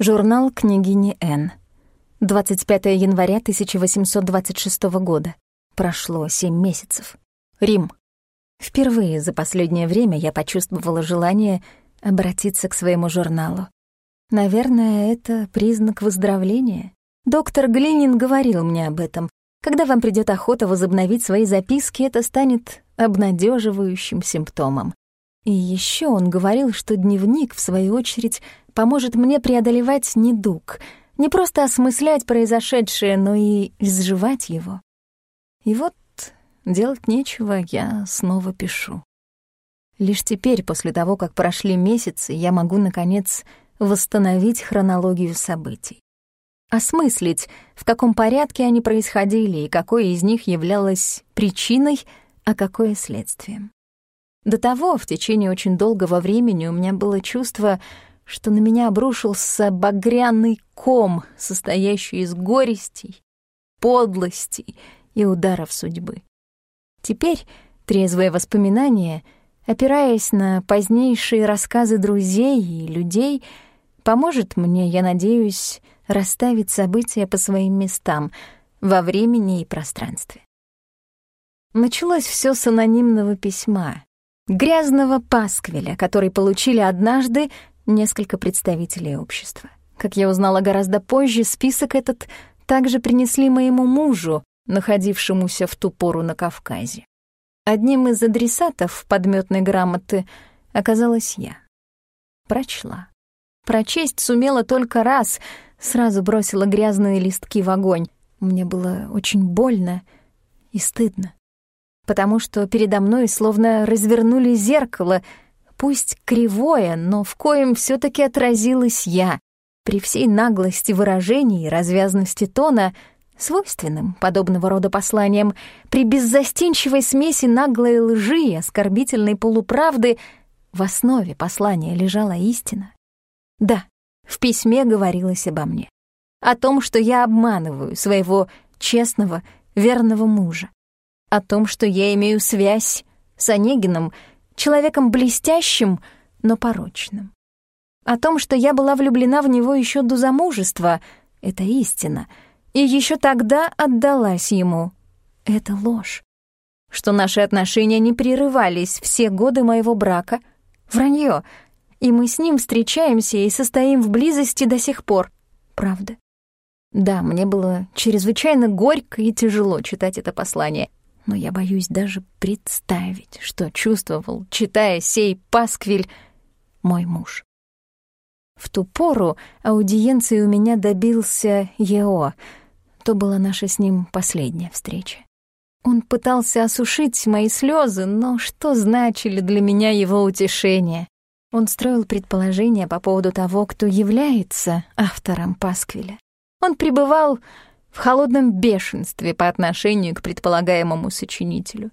Журнал княгини Н. 25 января 1826 года. Прошло семь месяцев. Рим. Впервые за последнее время я почувствовала желание обратиться к своему журналу. Наверное, это признак выздоровления. Доктор Глинин говорил мне об этом. Когда вам придёт охота возобновить свои записки, это станет обнадеживающим симптомом. И ещё он говорил, что дневник, в свою очередь, поможет мне преодолевать недуг, не просто осмыслять произошедшее, но и изживать его. И вот делать нечего, я снова пишу. Лишь теперь, после того, как прошли месяцы, я могу, наконец, восстановить хронологию событий. Осмыслить, в каком порядке они происходили и какое из них являлось причиной, а какое — следствием. До того, в течение очень долгого времени, у меня было чувство, что на меня обрушился багряный ком, состоящий из горестей, подлостей и ударов судьбы. Теперь трезвое воспоминание, опираясь на позднейшие рассказы друзей и людей, поможет мне, я надеюсь, расставить события по своим местам во времени и пространстве. Началось все с анонимного письма, грязного пасквиля, который получили однажды несколько представителей общества. Как я узнала гораздо позже, список этот также принесли моему мужу, находившемуся в ту пору на Кавказе. Одним из адресатов подметной грамоты оказалась я. Прочла. Прочесть сумела только раз, сразу бросила грязные листки в огонь. Мне было очень больно и стыдно, потому что передо мной словно развернули зеркало, пусть кривое, но в коем все таки отразилась я. При всей наглости выражений и развязности тона — свойственным подобного рода посланиям, при беззастенчивой смеси наглой лжи и оскорбительной полуправды в основе послания лежала истина. Да, в письме говорилось обо мне. О том, что я обманываю своего честного, верного мужа. О том, что я имею связь с Онегином, человеком блестящим, но порочным. О том, что я была влюблена в него еще до замужества. Это истина — и еще тогда отдалась ему. Это ложь. Что наши отношения не прерывались все годы моего брака. Вранье. И мы с ним встречаемся и состоим в близости до сих пор. Правда. Да, мне было чрезвычайно горько и тяжело читать это послание, но я боюсь даже представить, что чувствовал, читая сей пасквиль, мой муж. В ту пору аудиенции у меня добился Ео. То была наша с ним последняя встреча. Он пытался осушить мои слезы, но что значили для меня его утешения? Он строил предположения по поводу того, кто является автором Пасквиля. Он пребывал в холодном бешенстве по отношению к предполагаемому сочинителю.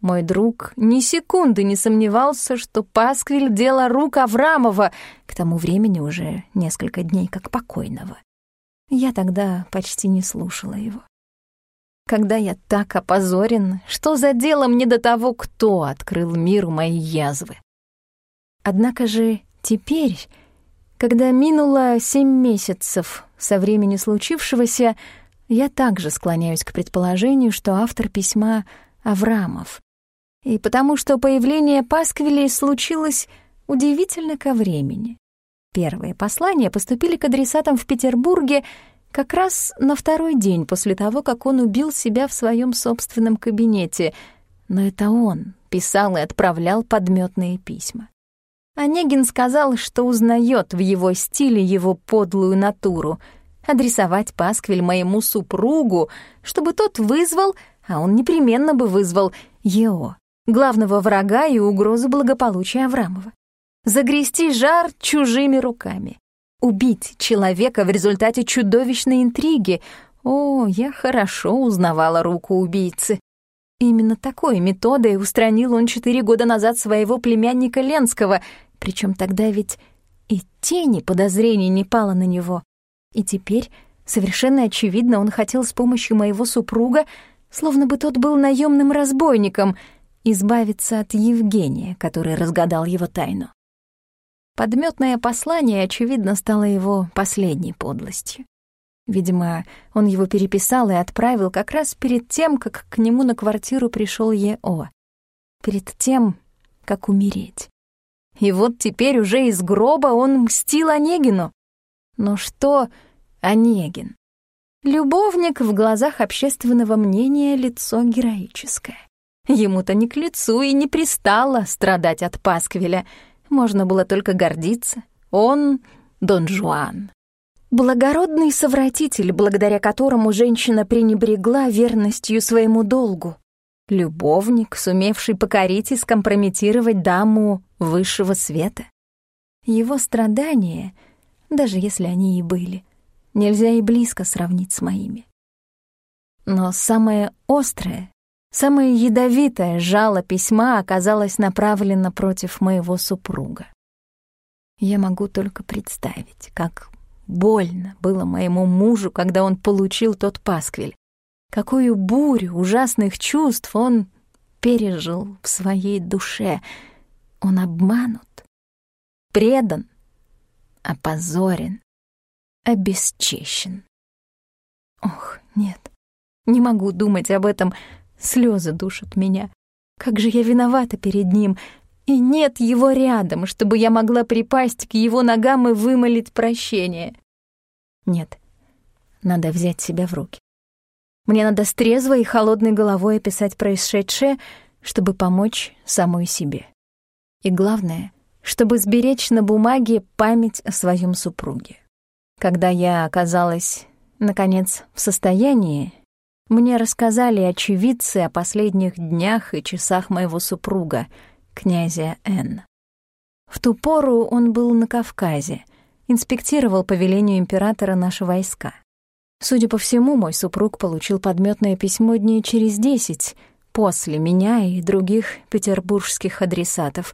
Мой друг ни секунды не сомневался, что Пасквиль — дело рук Аврамова, к тому времени уже несколько дней как покойного. Я тогда почти не слушала его. Когда я так опозорен, что за дело мне до того, кто открыл миру мои язвы? Однако же теперь, когда минуло семь месяцев со времени случившегося, я также склоняюсь к предположению, что автор письма — Аврамов и потому что появление Пасквилей случилось удивительно ко времени. Первые послания поступили к адресатам в Петербурге как раз на второй день после того, как он убил себя в своем собственном кабинете, но это он писал и отправлял подметные письма. Онегин сказал, что узнает в его стиле его подлую натуру — адресовать пасквиль моему супругу, чтобы тот вызвал, а он непременно бы вызвал, Ео главного врага и угрозу благополучия Аврамова. Загрести жар чужими руками. Убить человека в результате чудовищной интриги. О, я хорошо узнавала руку убийцы. Именно такой методой устранил он четыре года назад своего племянника Ленского, причем тогда ведь и тени подозрений не пало на него. И теперь, совершенно очевидно, он хотел с помощью моего супруга, словно бы тот был наемным разбойником — избавиться от Евгения, который разгадал его тайну. Подметное послание, очевидно, стало его последней подлостью. Видимо, он его переписал и отправил как раз перед тем, как к нему на квартиру пришел Е.О. Перед тем, как умереть. И вот теперь уже из гроба он мстил Онегину. Но что Онегин? Любовник в глазах общественного мнения лицо героическое. Ему-то не к лицу и не пристало страдать от Пасквиля. Можно было только гордиться. Он — Дон Жуан. Благородный совратитель, благодаря которому женщина пренебрегла верностью своему долгу. Любовник, сумевший покорить и скомпрометировать даму высшего света. Его страдания, даже если они и были, нельзя и близко сравнить с моими. Но самое острое, самое ядовитое жало письма оказалось направлено против моего супруга. Я могу только представить, как больно было моему мужу, когда он получил тот пасквиль. Какую бурю ужасных чувств он пережил в своей душе. Он обманут, предан, опозорен, обесчещен. Ох, нет, не могу думать об этом, слезы душат меня. Как же я виновата перед ним, и нет его рядом, чтобы я могла припасть к его ногам и вымолить прощение. Нет, надо взять себя в руки. Мне надо с трезвой и холодной головой описать происшедшее, чтобы помочь самой себе. И главное, чтобы сберечь на бумаге память о своем супруге. Когда я оказалась, наконец, в состоянии, мне рассказали очевидцы о последних днях и часах моего супруга, князя Н. В ту пору он был на Кавказе, инспектировал по велению императора наши войска. Судя по всему, мой супруг получил подметное письмо дней через десять после меня и других петербургских адресатов.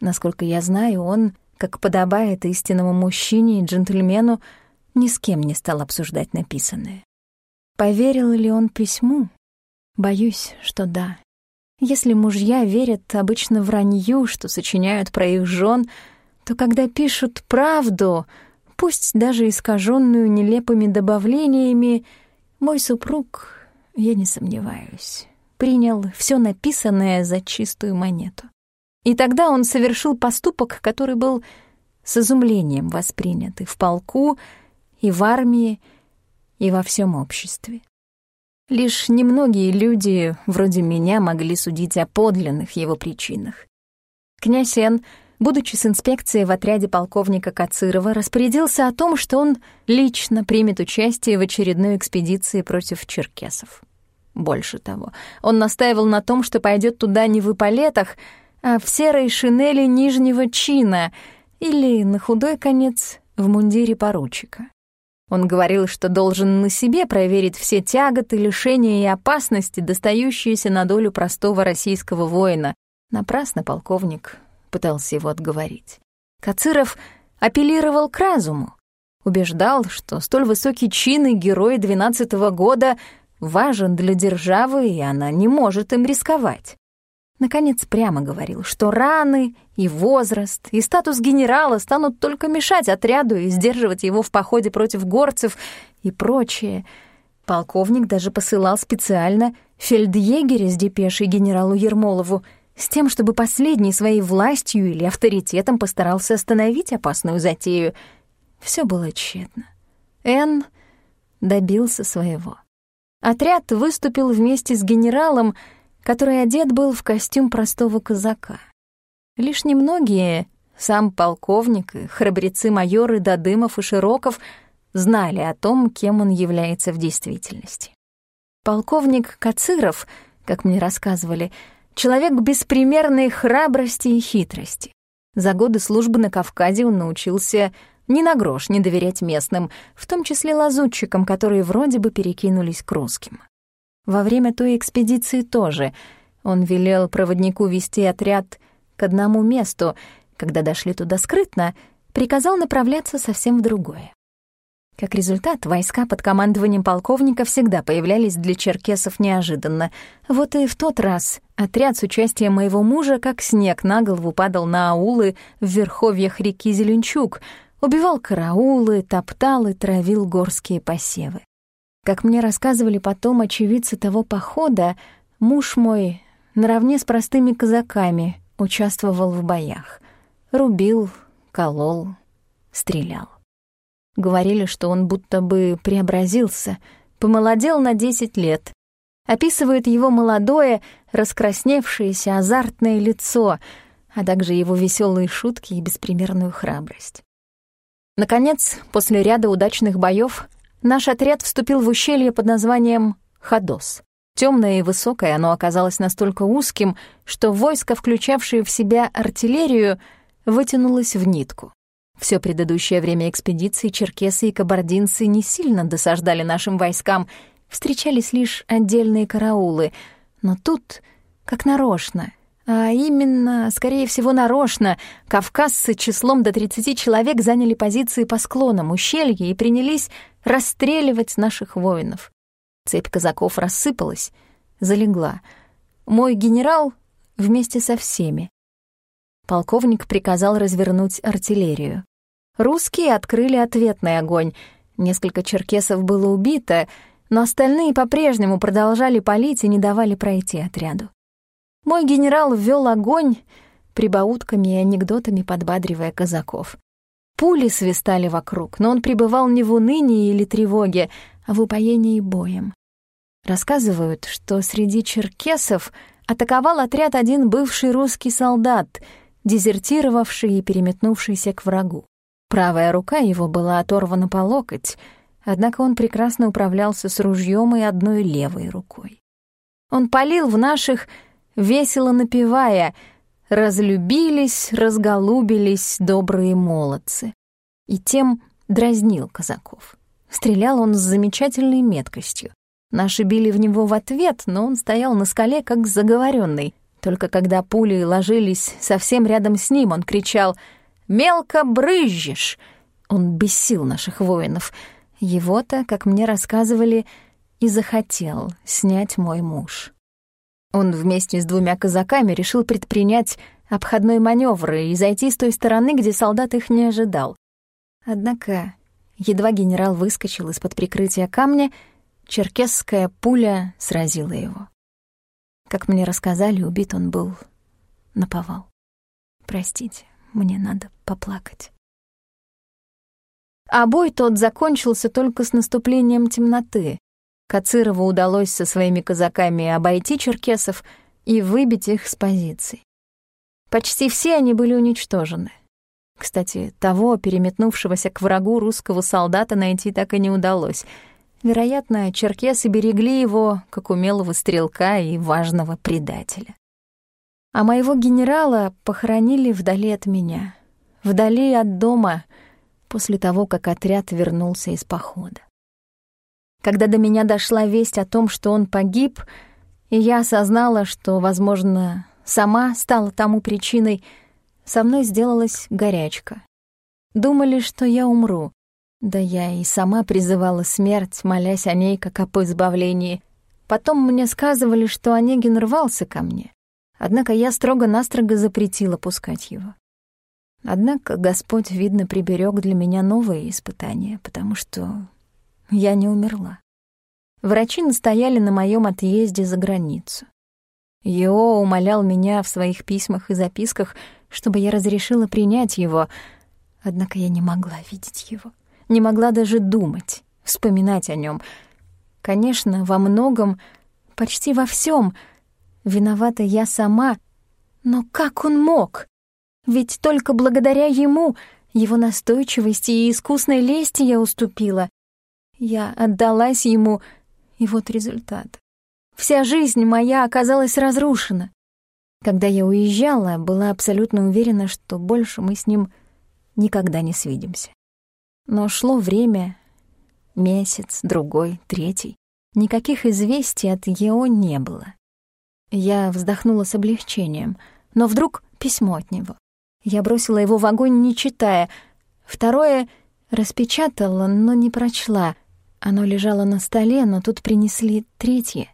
Насколько я знаю, он, как подобает истинному мужчине и джентльмену, ни с кем не стал обсуждать написанное. Поверил ли он письму? Боюсь, что да. Если мужья верят обычно вранью, что сочиняют про их жен, то когда пишут правду — пусть даже искаженную нелепыми добавлениями, мой супруг, я не сомневаюсь, принял все написанное за чистую монету. И тогда он совершил поступок, который был с изумлением воспринят и в полку, и в армии, и во всем обществе. Лишь немногие люди, вроде меня, могли судить о подлинных его причинах. Князь Н будучи с инспекцией в отряде полковника Кацирова, распорядился о том, что он лично примет участие в очередной экспедиции против черкесов. Больше того, он настаивал на том, что пойдет туда не в эполетах, а в серой шинели нижнего чина или, на худой конец, в мундире поручика. Он говорил, что должен на себе проверить все тяготы, лишения и опасности, достающиеся на долю простого российского воина. Напрасно полковник пытался его отговорить. Кациров апеллировал к разуму, убеждал, что столь высокий чин и герой двенадцатого года важен для державы, и она не может им рисковать. Наконец прямо говорил, что раны и возраст, и статус генерала станут только мешать отряду и сдерживать его в походе против горцев и прочее. Полковник даже посылал специально фельдъегеря с депешей генералу Ермолову — с тем, чтобы последний своей властью или авторитетом постарался остановить опасную затею. Все было тщетно. Н добился своего. Отряд выступил вместе с генералом, который одет был в костюм простого казака. Лишь немногие, сам полковник и храбрецы-майоры Додымов и Широков, знали о том, кем он является в действительности. Полковник Кациров, как мне рассказывали, — Человек беспримерной храбрости и хитрости. За годы службы на Кавказе он научился ни на грош не доверять местным, в том числе лазутчикам, которые вроде бы перекинулись к русским. Во время той экспедиции тоже он велел проводнику вести отряд к одному месту, когда дошли туда скрытно, приказал направляться совсем в другое. Как результат, войска под командованием полковника всегда появлялись для черкесов неожиданно. Вот и в тот раз отряд с участием моего мужа как снег на голову падал на аулы в верховьях реки Зеленчук, убивал караулы, топтал и травил горские посевы. Как мне рассказывали потом очевидцы того похода, муж мой наравне с простыми казаками участвовал в боях. Рубил, колол, стрелял. Говорили, что он будто бы преобразился, помолодел на десять лет. Описывают его молодое, раскрасневшееся, азартное лицо, а также его веселые шутки и беспримерную храбрость. Наконец, после ряда удачных боев, наш отряд вступил в ущелье под названием Ходос. Темное и высокое оно оказалось настолько узким, что войско, включавшее в себя артиллерию, вытянулось в нитку. Все предыдущее время экспедиции черкесы и кабардинцы не сильно досаждали нашим войскам, встречались лишь отдельные караулы, но тут, как нарочно, а именно, скорее всего, нарочно, кавказцы числом до 30 человек заняли позиции по склонам ущелья и принялись расстреливать наших воинов. Цепь казаков рассыпалась, залегла. Мой генерал вместе со всеми. Полковник приказал развернуть артиллерию. Русские открыли ответный огонь. Несколько черкесов было убито, но остальные по-прежнему продолжали палить и не давали пройти отряду. Мой генерал ввел огонь, прибаутками и анекдотами подбадривая казаков. Пули свистали вокруг, но он пребывал не в унынии или тревоге, а в упоении боем. Рассказывают, что среди черкесов атаковал отряд один бывший русский солдат, дезертировавший и переметнувшийся к врагу. Правая рука его была оторвана по локоть, однако он прекрасно управлялся с ружьем и одной левой рукой. Он палил в наших, весело напевая «Разлюбились, разголубились добрые молодцы» и тем дразнил казаков. Стрелял он с замечательной меткостью. Наши били в него в ответ, но он стоял на скале, как заговоренный. Только когда пули ложились совсем рядом с ним, он кричал — Мелко брызжешь!» Он бесил наших воинов. Его-то, как мне рассказывали, и захотел снять мой муж. Он вместе с двумя казаками решил предпринять обходной маневр и зайти с той стороны, где солдат их не ожидал. Однако, едва генерал выскочил из-под прикрытия камня, черкесская пуля сразила его. Как мне рассказали, убит он был наповал. Простите мне надо поплакать. А бой тот закончился только с наступлением темноты. Кацирову удалось со своими казаками обойти черкесов и выбить их с позиций. Почти все они были уничтожены. Кстати, того, переметнувшегося к врагу русского солдата, найти так и не удалось. Вероятно, черкесы берегли его, как умелого стрелка и важного предателя а моего генерала похоронили вдали от меня, вдали от дома, после того, как отряд вернулся из похода. Когда до меня дошла весть о том, что он погиб, и я осознала, что, возможно, сама стала тому причиной, со мной сделалась горячка. Думали, что я умру. Да я и сама призывала смерть, молясь о ней как об избавлении. Потом мне сказывали, что Онегин рвался ко мне. Однако я строго-настрого запретила пускать его. Однако Господь, видно, приберег для меня новые испытания, потому что я не умерла. Врачи настояли на моем отъезде за границу. Йо умолял меня в своих письмах и записках, чтобы я разрешила принять его, однако я не могла видеть его, не могла даже думать, вспоминать о нем. Конечно, во многом, почти во всем — Виновата я сама. Но как он мог? Ведь только благодаря ему, его настойчивости и искусной лести я уступила. Я отдалась ему, и вот результат. Вся жизнь моя оказалась разрушена. Когда я уезжала, была абсолютно уверена, что больше мы с ним никогда не свидимся. Но шло время, месяц, другой, третий. Никаких известий от Ео не было. Я вздохнула с облегчением, но вдруг письмо от него. Я бросила его в огонь, не читая. Второе Распечатала, но не прочла. Оно лежало на столе, но тут принесли третье.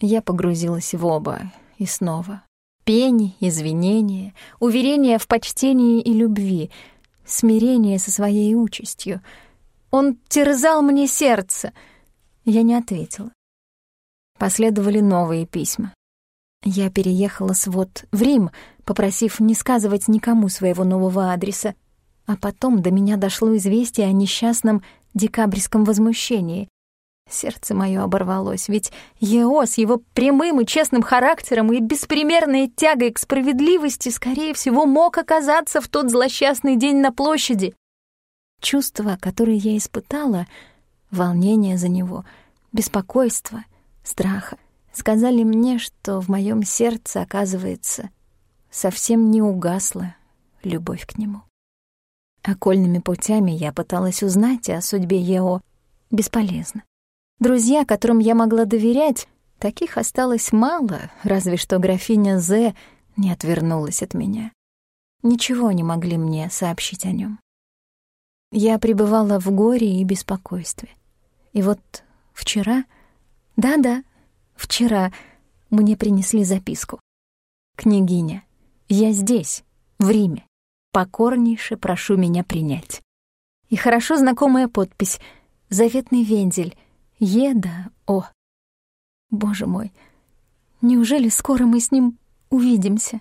Я погрузилась в оба и снова. Пени, извинения, уверения в почтении и любви, смирение со своей участью. Он терзал мне сердце. Я не ответила. Последовали новые письма. Я переехала с вот в Рим, попросив не сказывать никому своего нового адреса, а потом до меня дошло известие о несчастном декабрьском возмущении. Сердце мое оборвалось, ведь Ео с его прямым и честным характером и беспримерной тягой к справедливости, скорее всего, мог оказаться в тот злосчастный день на площади. Чувства, которые я испытала, волнение за него, беспокойство, страха, сказали мне, что в моем сердце, оказывается, совсем не угасла любовь к нему. Окольными путями я пыталась узнать о судьбе Ео. Бесполезно. Друзья, которым я могла доверять, таких осталось мало, разве что графиня З не отвернулась от меня. Ничего не могли мне сообщить о нем. Я пребывала в горе и беспокойстве. И вот вчера, да-да, вчера мне принесли записку. «Княгиня, я здесь, в Риме покорнейше прошу меня принять. И хорошо знакомая подпись «Заветный вензель» Еда О. Боже мой, неужели скоро мы с ним увидимся?